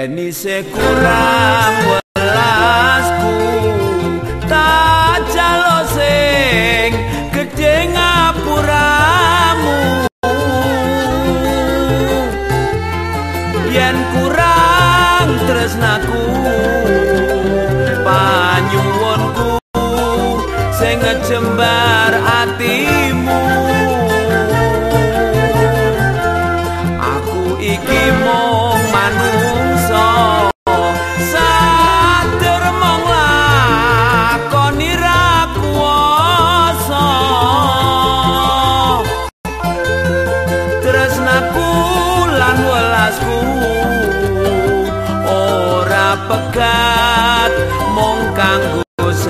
Yeni sekurang welasku Tak jalo sing Gede ngapuramu. Yen kurang tresnaku Panyuwonku Sing ngejembar atimu. Aku iki mau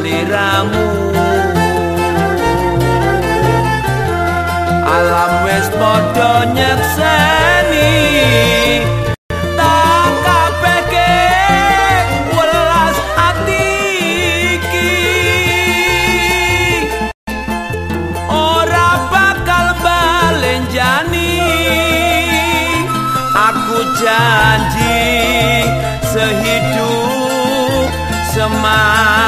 sliramu alam wis padha nyekseni tak kabehke welas ati iki ora bakal balenjani aku janji sehidup semati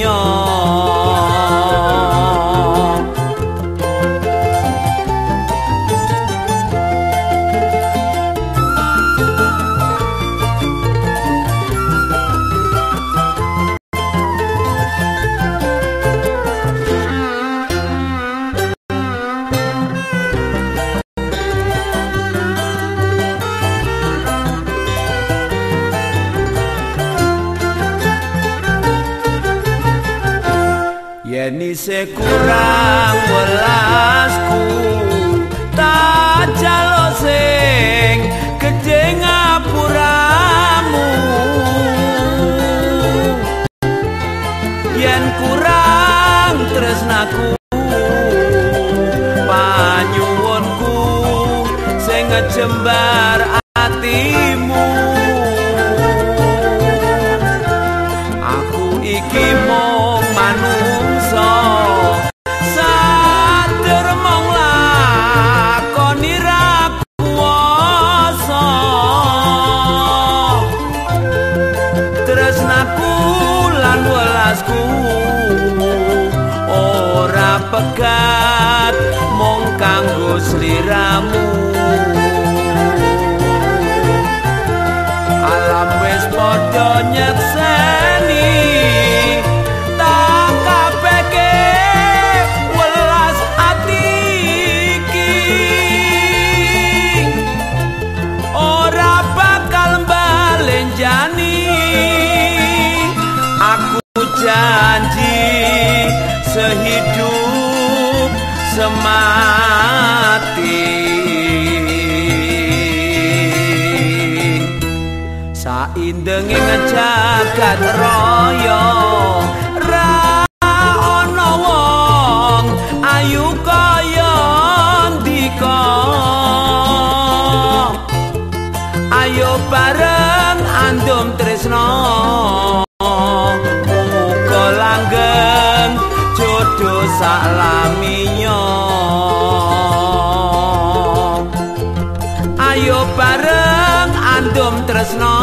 jodoh isih kurang welasku. Tak jalo sing gedhe ngapuramu. Yen kurang tresnaku. Panyuwunku sing ngejembar welasku ora pegat mung kanggo sliramu. Alam wis padha nyekseni janji sehidup semati. Saindenge ngejagat raya jodoh saklaminya ayo bareng andum tresno